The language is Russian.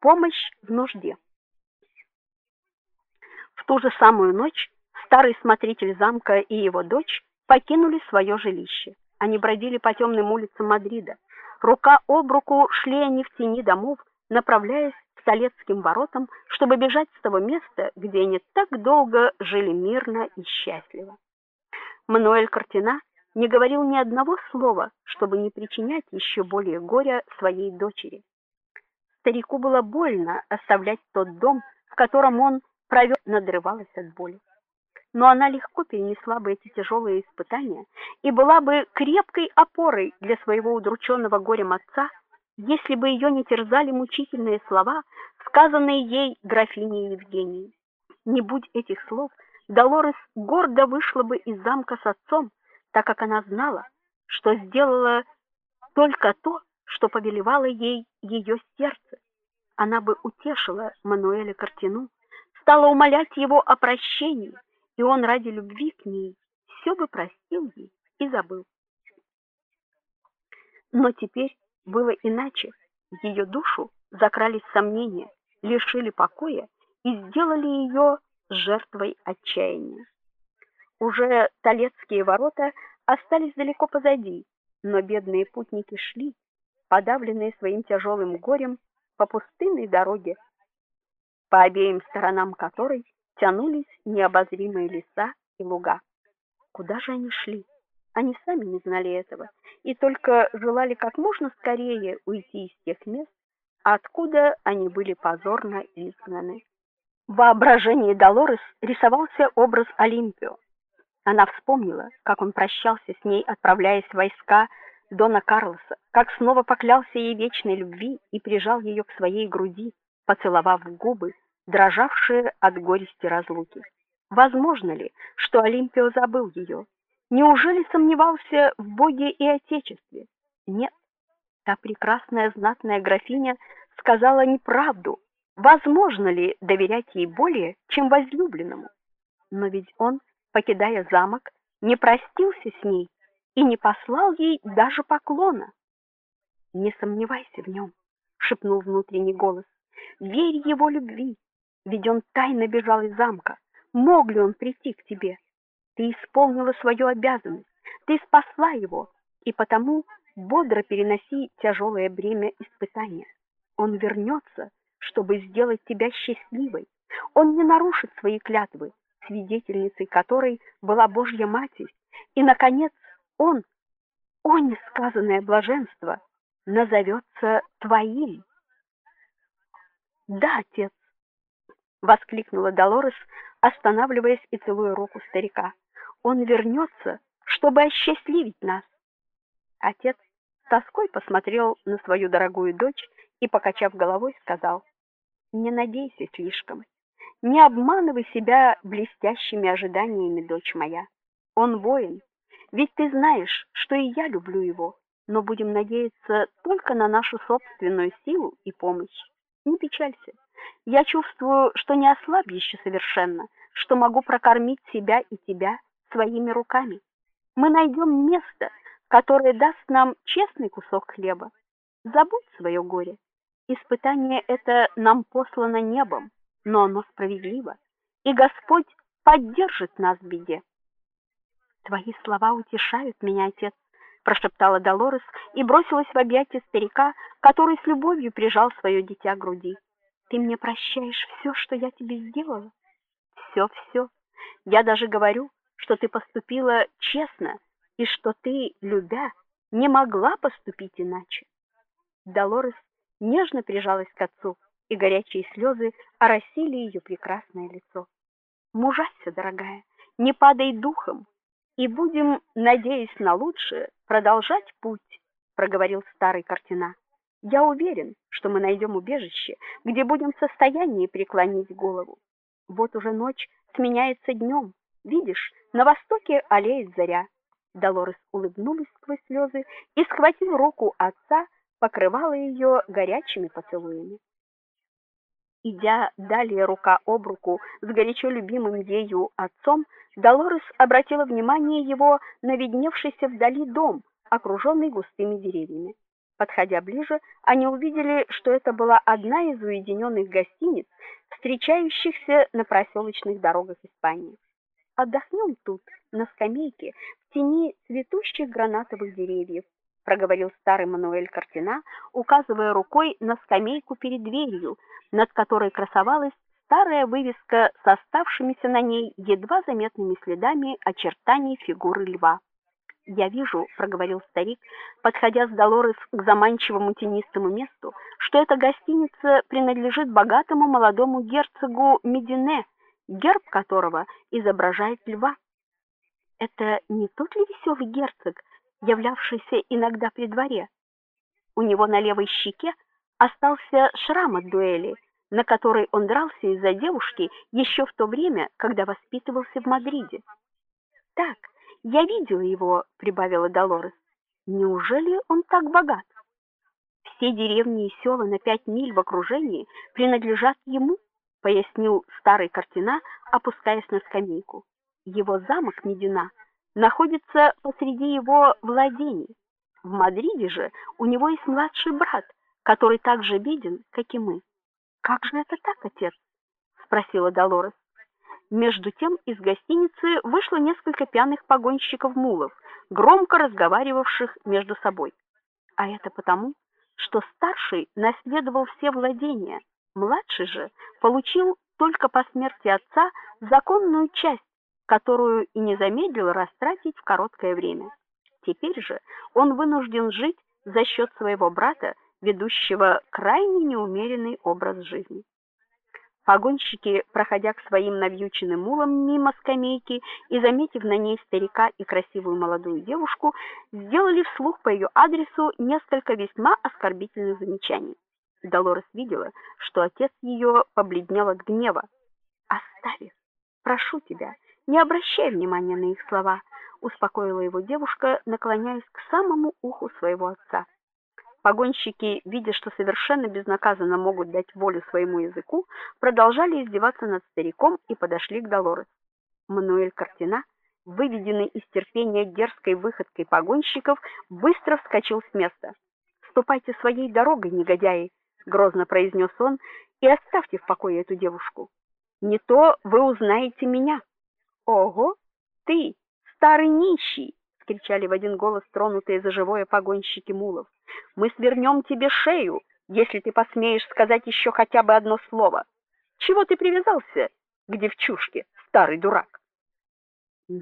Помощь в нужде. В ту же самую ночь старый смотритель замка и его дочь покинули свое жилище. Они бродили по темным улицам Мадрида. Рука об руку шли они в тени домов, направляясь к Солецким воротам, чтобы бежать с того места, где они так долго жили мирно и счастливо. Мануэль Картина не говорил ни одного слова, чтобы не причинять еще более горя своей дочери. Старику было больно оставлять тот дом, в котором он провел, надрывалась от боли. Но она легко перенесла бы эти тяжелые испытания и была бы крепкой опорой для своего удрученного горем отца, если бы ее не терзали мучительные слова, сказанные ей графиней Евгенией. Не будь этих слов, Долорес гордо вышла бы из замка с отцом, так как она знала, что сделала только то, что повелевало ей ее сердце. Она бы утешила Мануэля Картину, стала умолять его о прощении, и он ради любви к ней все бы простил ей и забыл. Но теперь было иначе. В ее душу закрались сомнения, лишили покоя и сделали ее жертвой отчаяния. Уже Толецкие ворота остались далеко позади, но бедные путники шли, подавленные своим тяжелым горем, по пустынной дороге, по обеим сторонам которой тянулись необозримые леса и луга. Куда же они шли? Они сами не знали этого и только желали как можно скорее уйти из тех мест, откуда они были позорно изгнаны. В воображении Долорес рисовался образ Олимпио. Она вспомнила, как он прощался с ней, отправляясь в войска Дона Карлоса, как снова поклялся ей вечной любви и прижал ее к своей груди, поцеловав в губы, дрожавшие от горести разлуки. Возможно ли, что Олимпио забыл ее? Неужели сомневался в Боге и Отечестве? Нет. Та прекрасная знатная графиня сказала неправду. Возможно ли доверять ей более, чем возлюбленному? Но ведь он, покидая замок, не простился с ней и не послал ей даже поклона. Не сомневайся в нем, шепнул внутренний голос. Верь его любви, ведь он тайно бежал из замка. Мог ли он прийти к тебе? Ты исполнила свою обязанность, ты спасла его, и потому бодро переноси тяжелое бремя испытания. Он вернется, чтобы сделать тебя счастливой. Он не нарушит свои клятвы, свидетельницей которой была Божья Матерь. И наконец, он, о несказанное блаженство, назовется твоим. Да, отец, воскликнула Долорес, останавливаясь и целуя руку старика. Он вернется, чтобы осчастливить нас. Отец тоской посмотрел на свою дорогую дочь и, покачав головой, сказал: "Не надейся слишком. Не обманывай себя блестящими ожиданиями, дочь моя. Он воин, ведь ты знаешь, что и я люблю его, но будем надеяться только на нашу собственную силу и помощь. Не печалься. Я чувствую, что не ослаб еще совершенно, что могу прокормить себя и тебя своими руками. Мы найдем место, которое даст нам честный кусок хлеба. Забудь свое горе. Испытание это нам послано небом, но оно справедливо, и Господь поддержит нас в беде. Твои слова утешают меня, отец, прошептала Долорес и бросилась в объятия старика, который с любовью прижал свое дитя к груди. Ты мне прощаешь все, что я тебе сделала? Все, все. Я даже говорю, что ты поступила честно и что ты, любя, не могла поступить иначе. Долорес нежно прижалась к отцу, и горячие слезы оросили ее прекрасное лицо. Мужайся, дорогая, не падай духом, и будем, надеясь на лучшее, продолжать путь, проговорил старый Картина. Я уверен, что мы найдем убежище, где будем в состоянии преклонить голову. Вот уже ночь сменяется днем. Видишь, на востоке аллеет заря. Долорес улыбнулась сквозь слезы и, схватив руку отца, покрывала ее горячими поцелуями. Идя далее рука об руку с горячо любимым ею отцом, Долорес обратила внимание его на видневшийся вдали дом, окруженный густыми деревьями. Подходя ближе, они увидели, что это была одна из уединенных гостиниц, встречающихся на проселочных дорогах Испании. Отдохнем тут, на скамейке, в тени цветущих гранатовых деревьев, проговорил старый Мануэль Картина, указывая рукой на скамейку перед дверью, над которой красовалась старая вывеска с оставшимися на ней едва заметными следами очертаний фигуры льва. "Я вижу", проговорил старик, подходя с Долорес к заманчивому тенистому месту, что эта гостиница принадлежит богатому молодому герцогу Медине, герб которого изображает льва. Это не тот ли веселый герцог, являвшийся иногда при дворе? У него на левой щеке остался шрам от дуэли, на которой он дрался из-за девушки еще в то время, когда воспитывался в Мадриде. Так, я видела его, прибавила Долорес. Неужели он так богат? Все деревни и села на пять миль в окружении принадлежат ему, пояснил старый Картина, опускаясь на скамейку. Его замок Медина находится посреди его владений. В Мадриде же у него есть младший брат, который так же беден, как и мы. Как же это так, отец? спросила Долорес. Между тем из гостиницы вышло несколько пьяных погонщиков мулов, громко разговаривавших между собой. А это потому, что старший наследовал все владения, младший же получил только по смерти отца законную часть, которую и не замедлил растратить в короткое время. Теперь же он вынужден жить за счет своего брата, ведущего крайне неумеренный образ жизни. Погонщики, проходя к своим навьюченным мулам мимо скамейки и заметив на ней старика и красивую молодую девушку, сделали вслух по ее адресу несколько весьма оскорбительных замечаний. Долорес видела, что отец ее побледнел от гнева. "Оставь прошу тебя, не обращай внимания на их слова", успокоила его девушка, наклоняясь к самому уху своего отца. Погонщики, видя, что совершенно безнаказанно могут дать волю своему языку, продолжали издеваться над стариком и подошли к Долорес. Мануэль Картина, выведенный из терпения дерзкой выходкой погонщиков, быстро вскочил с места. "Ступайте своей дорогой, негодяи", грозно произнес он, "и оставьте в покое эту девушку. Не то вы узнаете меня". "Ого, ты, старый нищий!" кричали в один голос тронутые за живое погонщики мулов. Мы свернем тебе шею, если ты посмеешь сказать еще хотя бы одно слово. Чего ты привязался к девчушке, старый дурак?